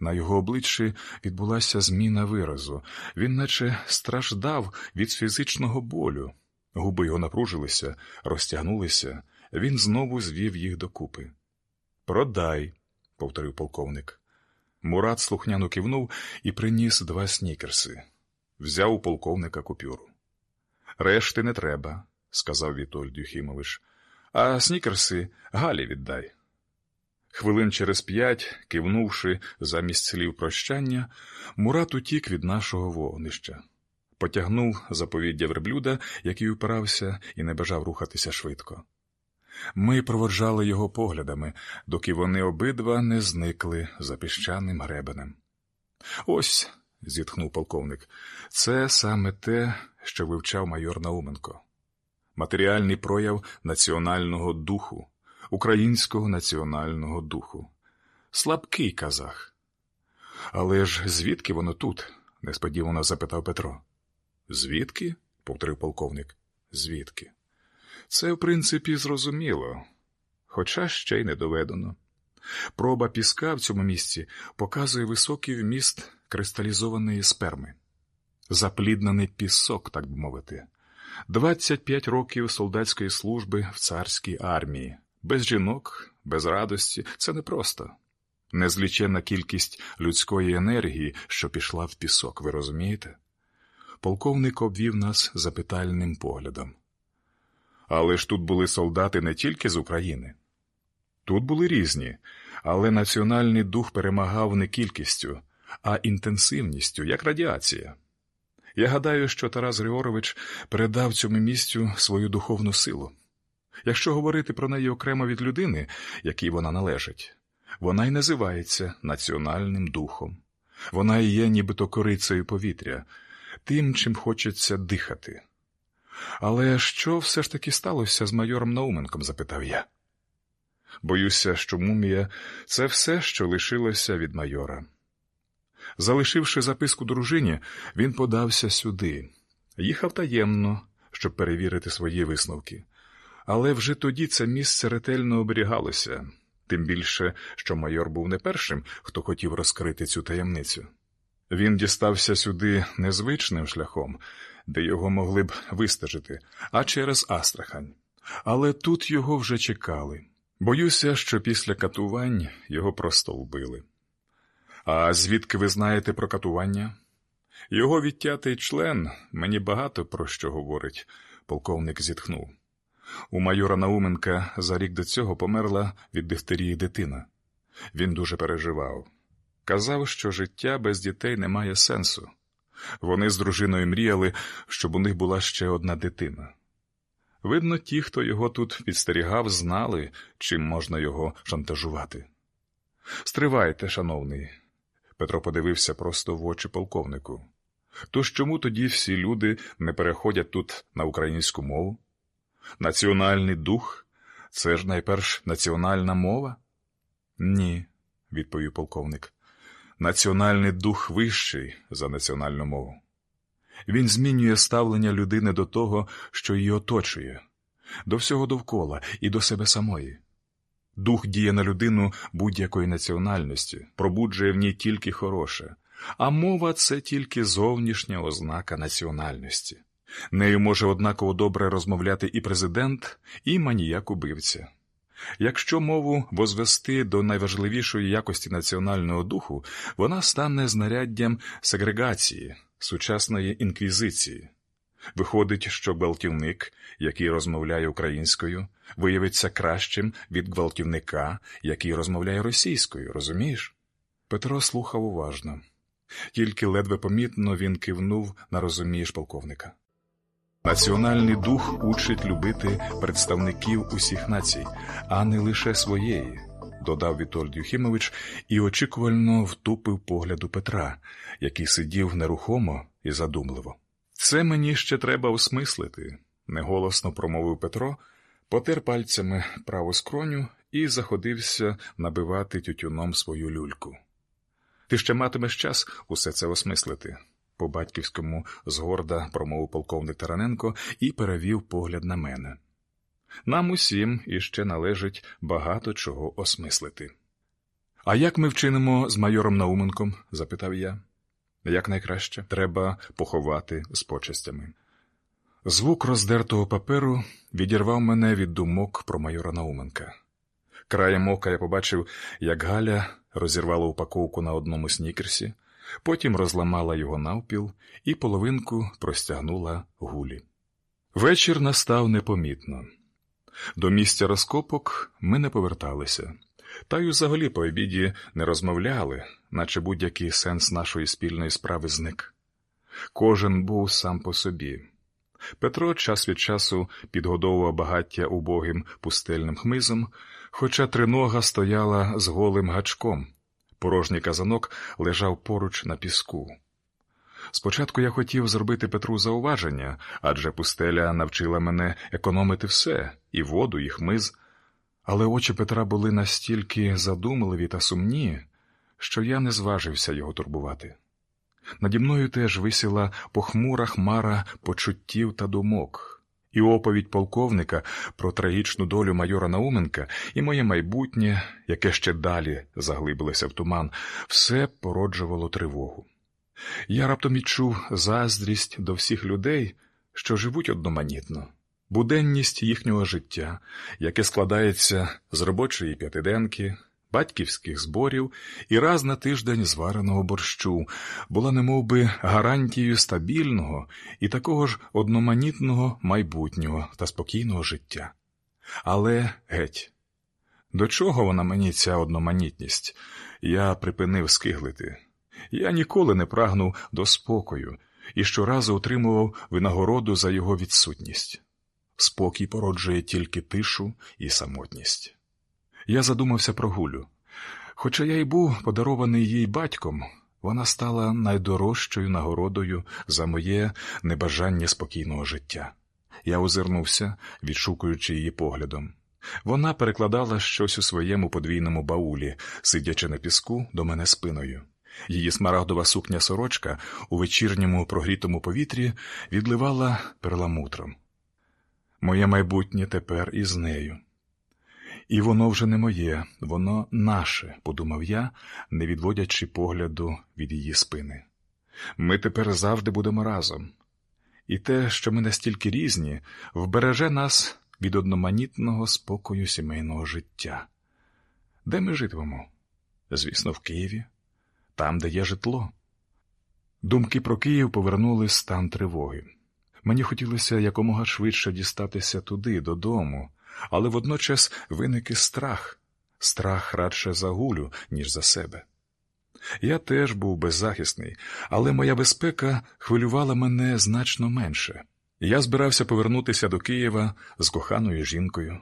На його обличчі відбулася зміна виразу. Він наче страждав від фізичного болю. Губи його напружилися, розтягнулися, він знову звів їх докупи. Продай, повторив полковник. Мурат слухняно кивнув і приніс два снікерси. Взяв у полковника купюру. Решти не треба, сказав Вітольд Юхімович, а снікерси Галі віддай. Хвилин через п'ять, кивнувши замість слів прощання, Мурат утік від нашого вогнища, потягнув заповіддя верблюда, який упирався і не бажав рухатися швидко. Ми проводжали його поглядами, доки вони обидва не зникли за піщаним гребенем. Ось, зітхнув полковник, це саме те, що вивчав майор Науменко. Матеріальний прояв національного духу, українського національного духу. Слабкий казах. Але ж звідки воно тут? несподівано запитав Петро. Звідки? повторив полковник. Звідки? Це, в принципі, зрозуміло, хоча ще й не доведено. Проба піска в цьому місці показує високий вміст кристалізованої сперми, запліднений пісок, так би мовити, 25 років солдатської служби в царській армії, без жінок, без радості це непросто. Незліченна кількість людської енергії, що пішла в пісок, ви розумієте? Полковник обвів нас запитальним поглядом. Але ж тут були солдати не тільки з України. Тут були різні, але національний дух перемагав не кількістю, а інтенсивністю, як радіація. Я гадаю, що Тарас Григорович передав цьому місцю свою духовну силу. Якщо говорити про неї окремо від людини, якій вона належить, вона й називається національним духом. Вона і є нібито корицею повітря, тим, чим хочеться дихати. Але що все ж таки сталося з майором Науменком? запитав я. Боюся, що мумія це все, що лишилося від майора. Залишивши записку дружині, він подався сюди, їхав таємно, щоб перевірити свої висновки. Але вже тоді це місце ретельно оберігалося, тим більше, що майор був не першим, хто хотів розкрити цю таємницю. Він дістався сюди незвичним шляхом, де його могли б вистежити, а через Астрахань. Але тут його вже чекали. Боюся, що після катувань його просто вбили. А звідки ви знаєте про катування? Його відтятий член мені багато про що говорить, полковник зітхнув. У майора Науменка за рік до цього померла від дифтерії дитина. Він дуже переживав. Казав, що життя без дітей не має сенсу. Вони з дружиною мріяли, щоб у них була ще одна дитина. Видно, ті, хто його тут підстерігав, знали, чим можна його шантажувати. Стривайте, шановний. Петро подивився просто в очі полковнику. Тож чому тоді всі люди не переходять тут на українську мову? Національний дух це ж найперш національна мова? Ні, відповів полковник. Національний дух вищий за національну мову. Він змінює ставлення людини до того, що її оточує, до всього довкола і до себе самої. Дух діє на людину будь-якої національності, пробуджує в ній тільки хороше, а мова це тільки зовнішня ознака національності. Нею може однаково добре розмовляти і президент, і маніяк убивця. Якщо мову возвести до найважливішої якості національного духу, вона стане знаряддям сегрегації, сучасної інквізиції. Виходить, що гвалтівник, який розмовляє українською, виявиться кращим від гвалтівника, який розмовляє російською, розумієш? Петро слухав уважно, тільки ледве помітно він кивнув на розумієш полковника. Національний дух учить любити представників усіх націй, а не лише своєї, додав Вітольд Юхімович і очікувально втупив погляду Петра, який сидів нерухомо і задумливо. Це мені ще треба осмислити, неголосно промовив Петро, потер пальцями праву скроню і заходився набивати тютюном свою люльку. Ти ще матимеш час усе це осмислити по батьківському згорда промовив полковник Тараненко і перевів погляд на мене. Нам усім іще належить багато чого осмислити. А як ми вчинимо з майором Науменком? запитав я. Як найкраще, треба поховати з почестями. Звук роздертого паперу відірвав мене від думок про майора Науменка. Краєм ока я побачив, як Галя розірвала упаковку на одному снікерсі, потім розламала його навпіл і половинку простягнула гулі. Вечір настав непомітно. До місця розкопок ми не поверталися, та й взагалі по обіді не розмовляли, наче будь-який сенс нашої спільної справи зник. Кожен був сам по собі. Петро час від часу підгодовував багаття убогим пустельним хмизом, хоча тринога стояла з голим гачком, порожній казанок лежав поруч на піску. Спочатку я хотів зробити Петру зауваження, адже пустеля навчила мене економити все і воду, і хмиз, але очі Петра були настільки задумливі та сумні, що я не зважився його турбувати. Наді мною теж висіла похмура хмара почуттів та думок, і оповідь полковника про трагічну долю майора Науменка і моє майбутнє, яке ще далі заглибилося в туман, все породжувало тривогу. Я раптом відчув заздрість до всіх людей, що живуть одноманітно, буденність їхнього життя, яке складається з робочої п'ятиденки, батьківських зборів і раз на тиждень звареного борщу, була немовби гарантією стабільного і такого ж одноманітного майбутнього та спокійного життя. Але геть. До чого вона мені ця одноманітність? Я припинив скиглити. Я ніколи не прагнув до спокою і щоразу отримував винагороду за його відсутність. Спокій породжує тільки тишу і самотність. Я задумався про Гулю. Хоча я й був подарований їй батьком, вона стала найдорожчою нагородою за моє небажання спокійного життя. Я озирнувся, відшукуючи її поглядом. Вона перекладала щось у своєму подвійному баулі, сидячи на піску до мене спиною. Її смарагдова сукня сорочка у вечірньому прогрітому повітрі відливала перламутром. Моє майбутнє тепер із нею. І воно вже не моє, воно наше, подумав я, не відводячи погляду від її спини. Ми тепер завжди будемо разом. І те, що ми настільки різні, вбереже нас від одноманітного спокою сімейного життя. Де ми житимемо? Звісно, в Києві, там, де є житло. Думки про Київ повернули стан тривоги. Мені хотілося якомога швидше дістатися туди, додому але водночас виник і страх, страх радше за гулю, ніж за себе. Я теж був беззахисний, але моя безпека хвилювала мене значно менше. Я збирався повернутися до Києва з коханою жінкою.